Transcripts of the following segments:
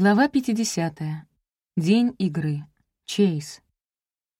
Глава 50. День игры. Чейз.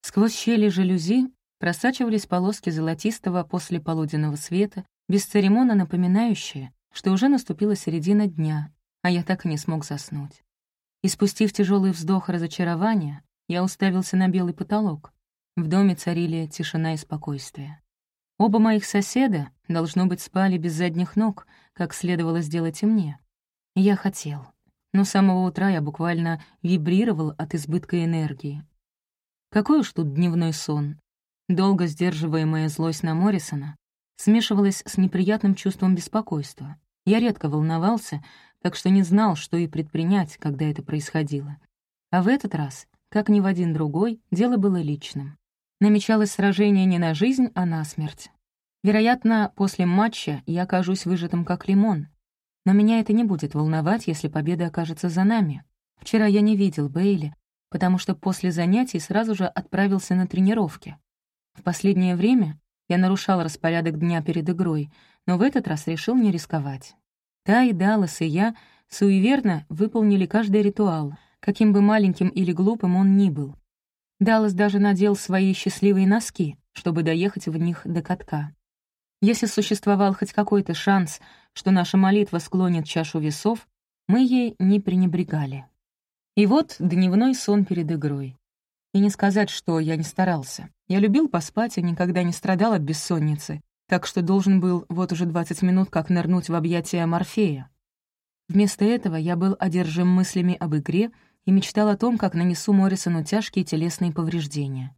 Сквозь щели жалюзи просачивались полоски золотистого после полуденного света, бесцеремонно напоминающие, что уже наступила середина дня, а я так и не смог заснуть. И спустив тяжелый вздох разочарования, я уставился на белый потолок. В доме царили тишина и спокойствие. Оба моих соседа, должно быть, спали без задних ног, как следовало сделать и мне. Я хотел но с самого утра я буквально вибрировал от избытка энергии. Какой уж тут дневной сон. Долго сдерживаемая злость на Моррисона смешивалась с неприятным чувством беспокойства. Я редко волновался, так что не знал, что и предпринять, когда это происходило. А в этот раз, как ни в один другой, дело было личным. Намечалось сражение не на жизнь, а на смерть. Вероятно, после матча я окажусь выжатым как лимон, но меня это не будет волновать, если победа окажется за нами. Вчера я не видел Бейли, потому что после занятий сразу же отправился на тренировки. В последнее время я нарушал распорядок дня перед игрой, но в этот раз решил не рисковать. Та и Даллас, и я суеверно выполнили каждый ритуал, каким бы маленьким или глупым он ни был. Даллас даже надел свои счастливые носки, чтобы доехать в них до катка. Если существовал хоть какой-то шанс, что наша молитва склонит чашу весов, мы ей не пренебрегали. И вот дневной сон перед игрой. И не сказать, что я не старался. Я любил поспать и никогда не страдал от бессонницы, так что должен был вот уже 20 минут как нырнуть в объятия Морфея. Вместо этого я был одержим мыслями об игре и мечтал о том, как нанесу Моррисону тяжкие телесные повреждения.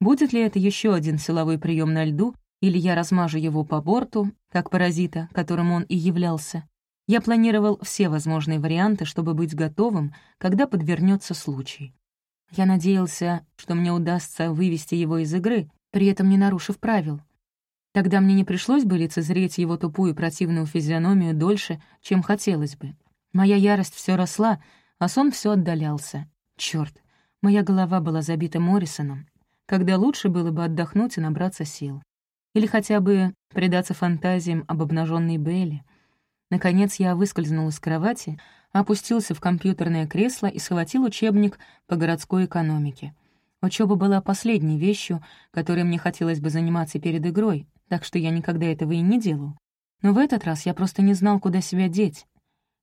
Будет ли это еще один силовой прием на льду, или я размажу его по борту, как паразита, которым он и являлся. Я планировал все возможные варианты, чтобы быть готовым, когда подвернется случай. Я надеялся, что мне удастся вывести его из игры, при этом не нарушив правил. Тогда мне не пришлось бы лицезреть его тупую противную физиономию дольше, чем хотелось бы. Моя ярость все росла, а сон все отдалялся. Черт, моя голова была забита Моррисоном, когда лучше было бы отдохнуть и набраться сил. Или хотя бы предаться фантазиям об обнаженной Белли. Наконец я выскользнул из кровати, опустился в компьютерное кресло и схватил учебник по городской экономике. Учеба была последней вещью, которой мне хотелось бы заниматься перед игрой, так что я никогда этого и не делал. Но в этот раз я просто не знал, куда себя деть.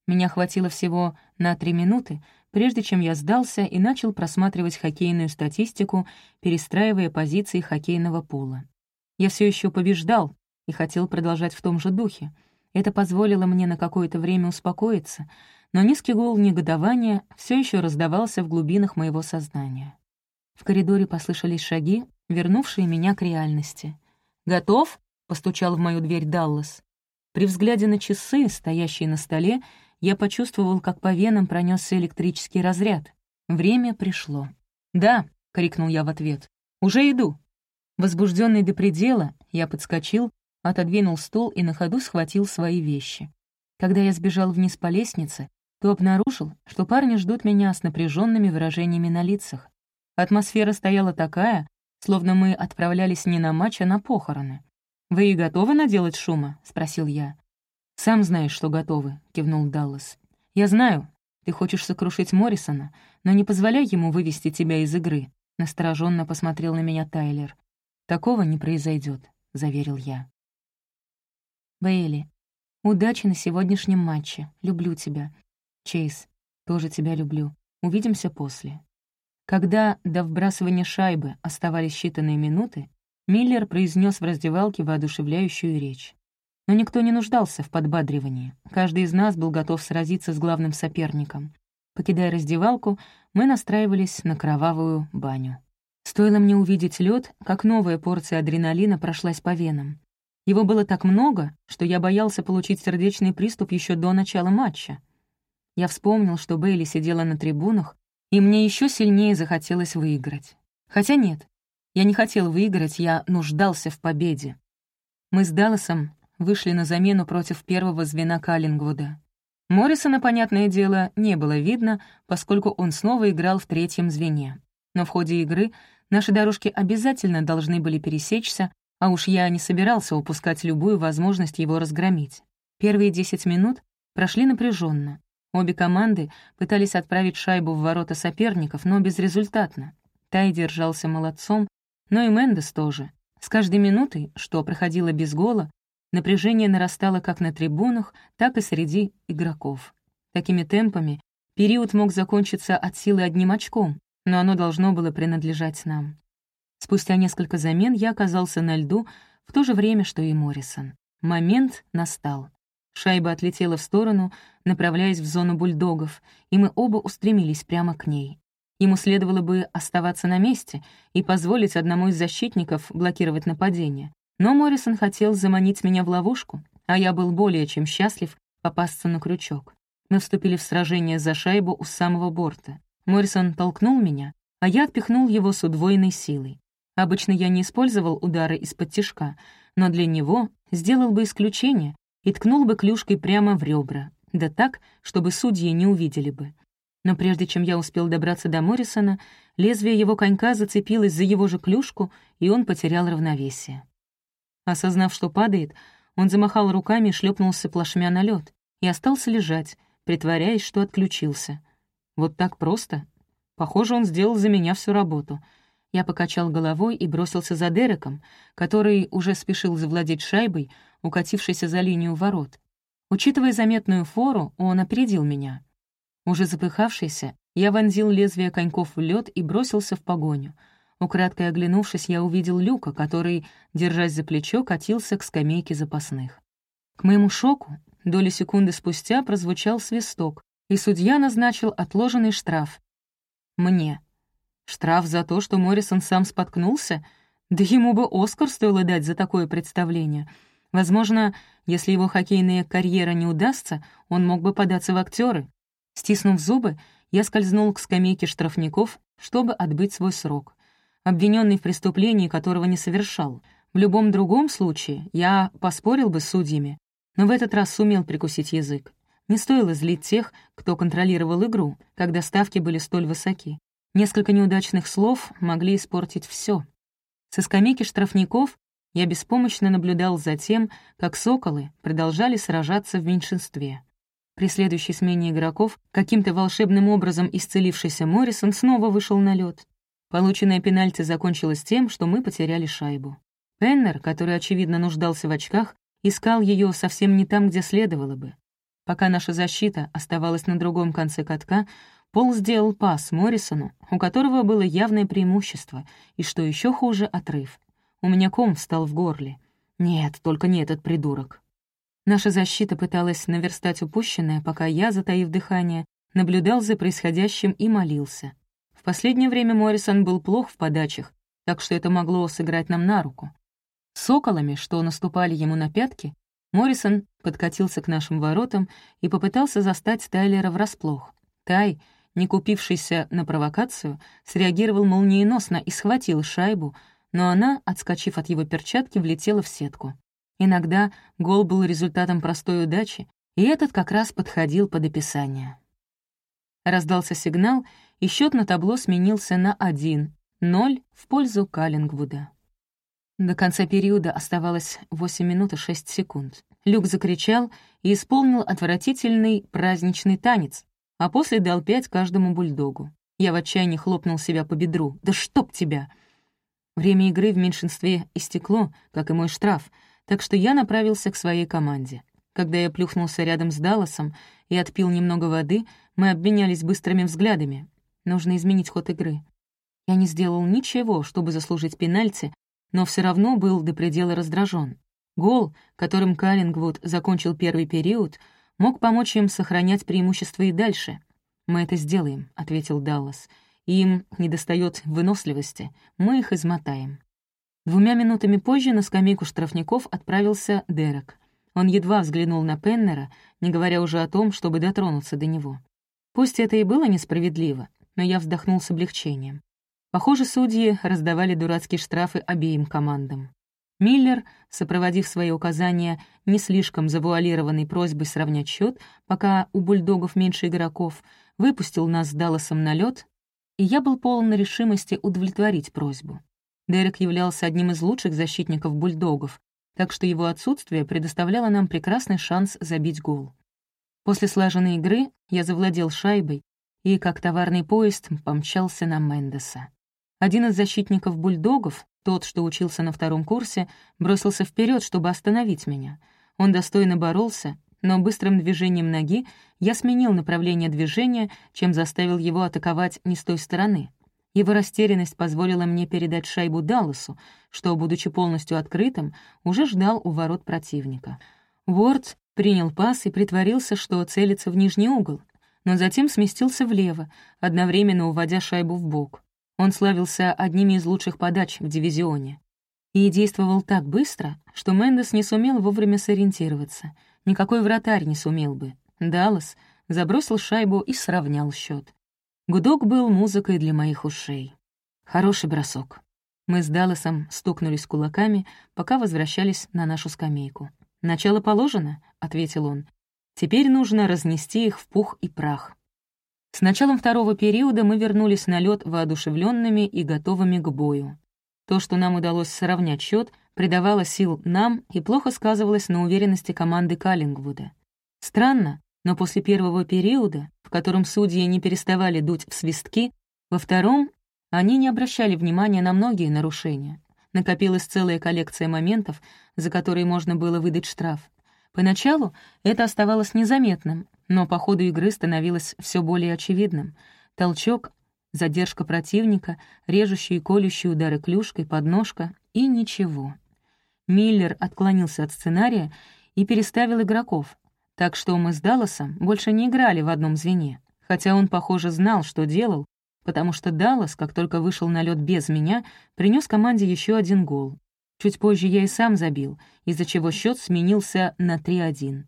Меня хватило всего на три минуты, прежде чем я сдался и начал просматривать хоккейную статистику, перестраивая позиции хоккейного пола. Я все еще побеждал и хотел продолжать в том же духе. Это позволило мне на какое-то время успокоиться, но низкий гул негодования все еще раздавался в глубинах моего сознания. В коридоре послышались шаги, вернувшие меня к реальности. «Готов?» — постучал в мою дверь Даллас. При взгляде на часы, стоящие на столе, я почувствовал, как по венам пронесся электрический разряд. Время пришло. «Да», — крикнул я в ответ, — «уже иду». Возбужденный до предела, я подскочил, отодвинул стол и на ходу схватил свои вещи. Когда я сбежал вниз по лестнице, то обнаружил, что парни ждут меня с напряженными выражениями на лицах. Атмосфера стояла такая, словно мы отправлялись не на матч, а на похороны. «Вы и готовы наделать шума?» — спросил я. «Сам знаешь, что готовы», — кивнул Даллас. «Я знаю, ты хочешь сокрушить Моррисона, но не позволяй ему вывести тебя из игры», — настороженно посмотрел на меня Тайлер. «Такого не произойдет, заверил я. «Бейли, удачи на сегодняшнем матче. Люблю тебя. Чейз, тоже тебя люблю. Увидимся после». Когда до вбрасывания шайбы оставались считанные минуты, Миллер произнес в раздевалке воодушевляющую речь. Но никто не нуждался в подбадривании. Каждый из нас был готов сразиться с главным соперником. Покидая раздевалку, мы настраивались на кровавую баню. Стоило мне увидеть лед, как новая порция адреналина прошлась по венам. Его было так много, что я боялся получить сердечный приступ еще до начала матча. Я вспомнил, что Бейли сидела на трибунах, и мне еще сильнее захотелось выиграть. Хотя нет, я не хотел выиграть, я нуждался в победе. Мы с Далласом вышли на замену против первого звена Каллингвуда. Моррисона, понятное дело, не было видно, поскольку он снова играл в третьем звене. Но в ходе игры Наши дорожки обязательно должны были пересечься, а уж я не собирался упускать любую возможность его разгромить. Первые десять минут прошли напряженно. Обе команды пытались отправить шайбу в ворота соперников, но безрезультатно. Тай держался молодцом, но и Мендес тоже. С каждой минутой, что проходило без гола, напряжение нарастало как на трибунах, так и среди игроков. Такими темпами период мог закончиться от силы одним очком, но оно должно было принадлежать нам. Спустя несколько замен я оказался на льду в то же время, что и Моррисон. Момент настал. Шайба отлетела в сторону, направляясь в зону бульдогов, и мы оба устремились прямо к ней. Ему следовало бы оставаться на месте и позволить одному из защитников блокировать нападение. Но Моррисон хотел заманить меня в ловушку, а я был более чем счастлив попасться на крючок. Мы вступили в сражение за шайбу у самого борта. Моррисон толкнул меня, а я отпихнул его с удвоенной силой. Обычно я не использовал удары из-под тишка, но для него сделал бы исключение и ткнул бы клюшкой прямо в ребра, да так, чтобы судьи не увидели бы. Но прежде чем я успел добраться до Моррисона, лезвие его конька зацепилось за его же клюшку, и он потерял равновесие. Осознав, что падает, он замахал руками и шлепнулся плашмя на лед и остался лежать, притворяясь, что отключился. Вот так просто. Похоже, он сделал за меня всю работу. Я покачал головой и бросился за Дереком, который уже спешил завладеть шайбой, укатившейся за линию ворот. Учитывая заметную фору, он опередил меня. Уже запыхавшийся, я вонзил лезвие коньков в лед и бросился в погоню. Украдкой оглянувшись, я увидел Люка, который, держась за плечо, катился к скамейке запасных. К моему шоку, доли секунды спустя прозвучал свисток, и судья назначил отложенный штраф. Мне. Штраф за то, что Моррисон сам споткнулся? Да ему бы Оскар стоило дать за такое представление — Возможно, если его хоккейная карьера не удастся, он мог бы податься в актеры. Стиснув зубы, я скользнул к скамейке штрафников, чтобы отбыть свой срок. Обвиненный в преступлении, которого не совершал. В любом другом случае я поспорил бы с судьями, но в этот раз сумел прикусить язык. Не стоило злить тех, кто контролировал игру, когда ставки были столь высоки. Несколько неудачных слов могли испортить все. Со скамейки штрафников я беспомощно наблюдал за тем, как соколы продолжали сражаться в меньшинстве. При следующей смене игроков, каким-то волшебным образом исцелившийся Моррисон снова вышел на лед. Полученная пенальти закончилась тем, что мы потеряли шайбу. Пеннер, который, очевидно, нуждался в очках, искал ее совсем не там, где следовало бы. Пока наша защита оставалась на другом конце катка, Пол сделал пас Моррисону, у которого было явное преимущество, и, что еще хуже, отрыв. У меня ком встал в горле. Нет, только не этот придурок. Наша защита пыталась наверстать упущенное, пока я, затаив дыхание, наблюдал за происходящим и молился. В последнее время Моррисон был плох в подачах, так что это могло сыграть нам на руку. Соколами, что наступали ему на пятки, Моррисон подкатился к нашим воротам и попытался застать Тайлера врасплох. Тай, не купившийся на провокацию, среагировал молниеносно и схватил шайбу, но она, отскочив от его перчатки, влетела в сетку. Иногда гол был результатом простой удачи, и этот как раз подходил под описание. Раздался сигнал, и счет на табло сменился на 1-0 в пользу Каллингвуда. До конца периода оставалось 8 минут и 6 секунд. Люк закричал и исполнил отвратительный праздничный танец, а после дал пять каждому бульдогу. Я в отчаянии хлопнул себя по бедру. «Да чтоб тебя!» Время игры в меньшинстве истекло, как и мой штраф, так что я направился к своей команде. Когда я плюхнулся рядом с Далласом и отпил немного воды, мы обменялись быстрыми взглядами. Нужно изменить ход игры. Я не сделал ничего, чтобы заслужить пенальти, но все равно был до предела раздражен. Гол, которым Каллингвуд закончил первый период, мог помочь им сохранять преимущество и дальше. «Мы это сделаем», — ответил Даллас. Им недостает выносливости, мы их измотаем. Двумя минутами позже на скамейку штрафников отправился Дерек. Он едва взглянул на Пеннера, не говоря уже о том, чтобы дотронуться до него. Пусть это и было несправедливо, но я вздохнул с облегчением. Похоже, судьи раздавали дурацкие штрафы обеим командам. Миллер, сопроводив свои указания не слишком завуалированной просьбой сравнять счет, пока у бульдогов меньше игроков, выпустил нас с Далласом на лед и я был полон решимости удовлетворить просьбу. Дерек являлся одним из лучших защитников бульдогов, так что его отсутствие предоставляло нам прекрасный шанс забить гол. После слаженной игры я завладел шайбой и, как товарный поезд, помчался на Мендеса. Один из защитников бульдогов, тот, что учился на втором курсе, бросился вперед, чтобы остановить меня. Он достойно боролся, но быстрым движением ноги я сменил направление движения, чем заставил его атаковать не с той стороны. Его растерянность позволила мне передать шайбу Далласу, что, будучи полностью открытым, уже ждал у ворот противника. Уорд принял пас и притворился, что целится в нижний угол, но затем сместился влево, одновременно уводя шайбу в бок. Он славился одними из лучших подач в дивизионе. И действовал так быстро, что Мендес не сумел вовремя сориентироваться. Никакой вратарь не сумел бы. Даллас забросил шайбу и сравнял счет. Гудок был музыкой для моих ушей. Хороший бросок. Мы с Далласом стукнулись кулаками, пока возвращались на нашу скамейку. «Начало положено», — ответил он. «Теперь нужно разнести их в пух и прах». С началом второго периода мы вернулись на лед воодушевленными и готовыми к бою. То, что нам удалось сравнять счет, придавало сил нам и плохо сказывалось на уверенности команды Каллингвуда. Странно, но после первого периода, в котором судьи не переставали дуть в свистки, во втором они не обращали внимания на многие нарушения. Накопилась целая коллекция моментов, за которые можно было выдать штраф. Поначалу это оставалось незаметным, но по ходу игры становилось все более очевидным. Толчок, задержка противника, режущие и колющие удары клюшкой, подножка и ничего. Миллер отклонился от сценария и переставил игроков, так что мы с Далласом больше не играли в одном звене, хотя он, похоже, знал, что делал, потому что Даллас, как только вышел на лед без меня, принес команде еще один гол. Чуть позже я и сам забил, из-за чего счет сменился на 3-1.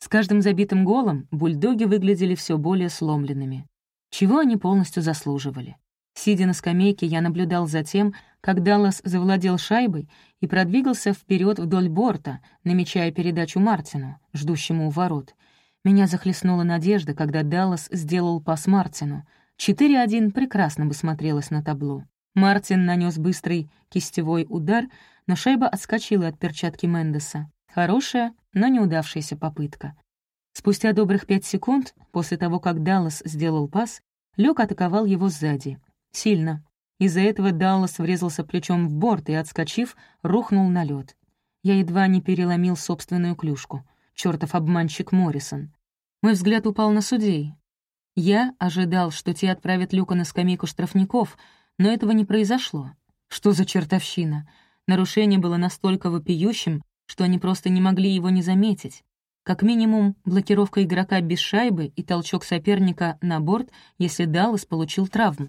С каждым забитым голом бульдоги выглядели все более сломленными. Чего они полностью заслуживали? Сидя на скамейке, я наблюдал за тем, как Даллас завладел шайбой и продвигался вперед вдоль борта, намечая передачу Мартину, ждущему у ворот. Меня захлестнула надежда, когда Даллас сделал пас Мартину — 4-1 прекрасно бы смотрелось на табло. Мартин нанес быстрый кистевой удар, но шайба отскочила от перчатки Мендеса. Хорошая, но неудавшаяся попытка. Спустя добрых пять секунд, после того, как Даллас сделал пас, Люк атаковал его сзади. Сильно. Из-за этого Даллас врезался плечом в борт и, отскочив, рухнул на лед. Я едва не переломил собственную клюшку. Чёртов обманщик Моррисон. Мой взгляд упал на судей, я ожидал, что те отправят Люка на скамейку штрафников, но этого не произошло. Что за чертовщина? Нарушение было настолько вопиющим, что они просто не могли его не заметить. Как минимум, блокировка игрока без шайбы и толчок соперника на борт, если Даллас получил травму.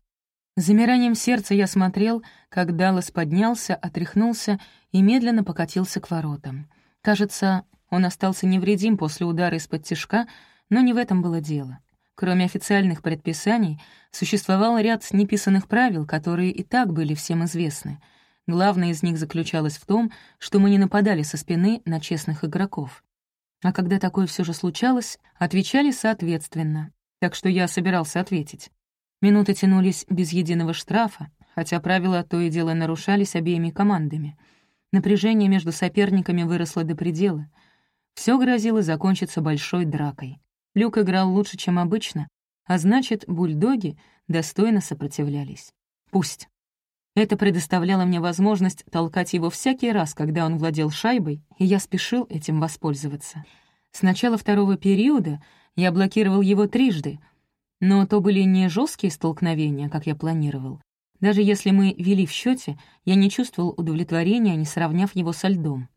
Замиранием сердца я смотрел, как Даллас поднялся, отряхнулся и медленно покатился к воротам. Кажется, он остался невредим после удара из-под тишка, но не в этом было дело. Кроме официальных предписаний, существовал ряд неписанных правил, которые и так были всем известны. Главное из них заключалось в том, что мы не нападали со спины на честных игроков. А когда такое все же случалось, отвечали соответственно, так что я собирался ответить. Минуты тянулись без единого штрафа, хотя правила то и дело нарушались обеими командами. Напряжение между соперниками выросло до предела. Все грозило закончиться большой дракой. Люк играл лучше, чем обычно, а значит, бульдоги достойно сопротивлялись. Пусть. Это предоставляло мне возможность толкать его всякий раз, когда он владел шайбой, и я спешил этим воспользоваться. С начала второго периода я блокировал его трижды, но то были не жесткие столкновения, как я планировал. Даже если мы вели в счете, я не чувствовал удовлетворения, не сравняв его со льдом.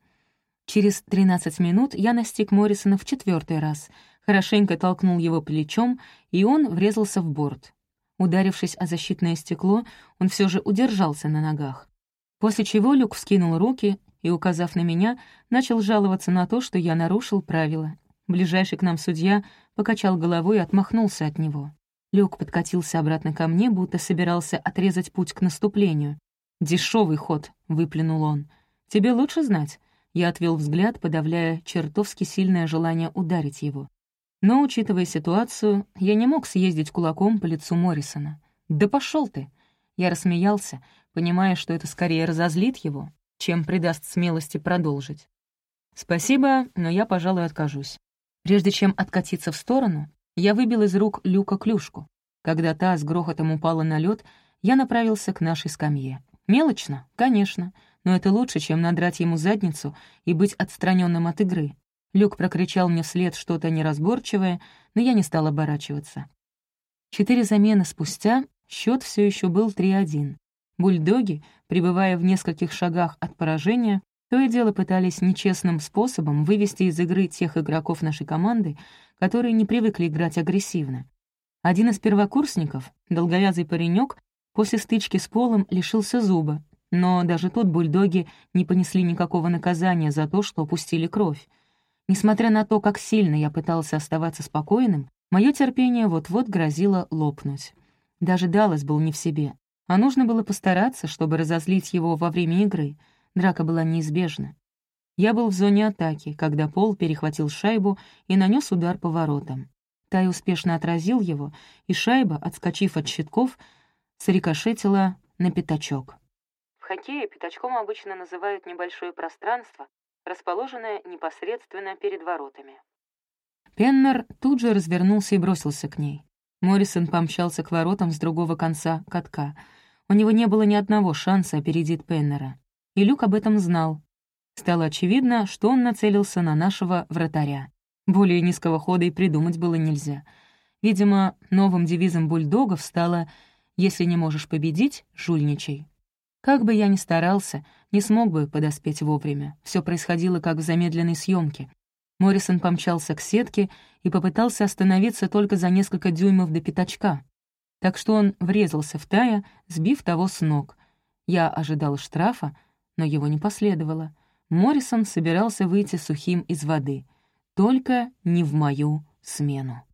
Через 13 минут я настиг Моррисона в четвертый раз — хорошенько толкнул его плечом, и он врезался в борт. Ударившись о защитное стекло, он все же удержался на ногах. После чего Люк вскинул руки и, указав на меня, начал жаловаться на то, что я нарушил правила. Ближайший к нам судья покачал головой и отмахнулся от него. Люк подкатился обратно ко мне, будто собирался отрезать путь к наступлению. Дешевый ход», — выплюнул он. «Тебе лучше знать». Я отвел взгляд, подавляя чертовски сильное желание ударить его. Но, учитывая ситуацию, я не мог съездить кулаком по лицу Моррисона. «Да пошел ты!» Я рассмеялся, понимая, что это скорее разозлит его, чем придаст смелости продолжить. «Спасибо, но я, пожалуй, откажусь». Прежде чем откатиться в сторону, я выбил из рук Люка клюшку. Когда та с грохотом упала на лед, я направился к нашей скамье. Мелочно, конечно, но это лучше, чем надрать ему задницу и быть отстраненным от игры. Люк прокричал мне вслед что-то неразборчивое, но я не стал оборачиваться. Четыре замены спустя счет все еще был 3-1. Бульдоги, пребывая в нескольких шагах от поражения, то и дело пытались нечестным способом вывести из игры тех игроков нашей команды, которые не привыкли играть агрессивно. Один из первокурсников, долговязый паренек, после стычки с Полом лишился зуба, но даже тут бульдоги не понесли никакого наказания за то, что опустили кровь. Несмотря на то, как сильно я пытался оставаться спокойным, мое терпение вот-вот грозило лопнуть. Даже Даллас был не в себе, а нужно было постараться, чтобы разозлить его во время игры. Драка была неизбежна. Я был в зоне атаки, когда Пол перехватил шайбу и нанес удар по воротам. Тай успешно отразил его, и шайба, отскочив от щитков, срикошетила на пятачок. В хоккее пятачком обычно называют небольшое пространство, расположенное непосредственно перед воротами. Пеннер тут же развернулся и бросился к ней. Моррисон помчался к воротам с другого конца катка. У него не было ни одного шанса опередить Пеннера. И Люк об этом знал. Стало очевидно, что он нацелился на нашего вратаря. Более низкого хода и придумать было нельзя. Видимо, новым девизом бульдогов стало «Если не можешь победить, жульничай». Как бы я ни старался, не смог бы подоспеть вовремя. Все происходило как в замедленной съемке. Моррисон помчался к сетке и попытался остановиться только за несколько дюймов до пятачка. Так что он врезался в Тая, сбив того с ног. Я ожидал штрафа, но его не последовало. Моррисон собирался выйти сухим из воды. Только не в мою смену.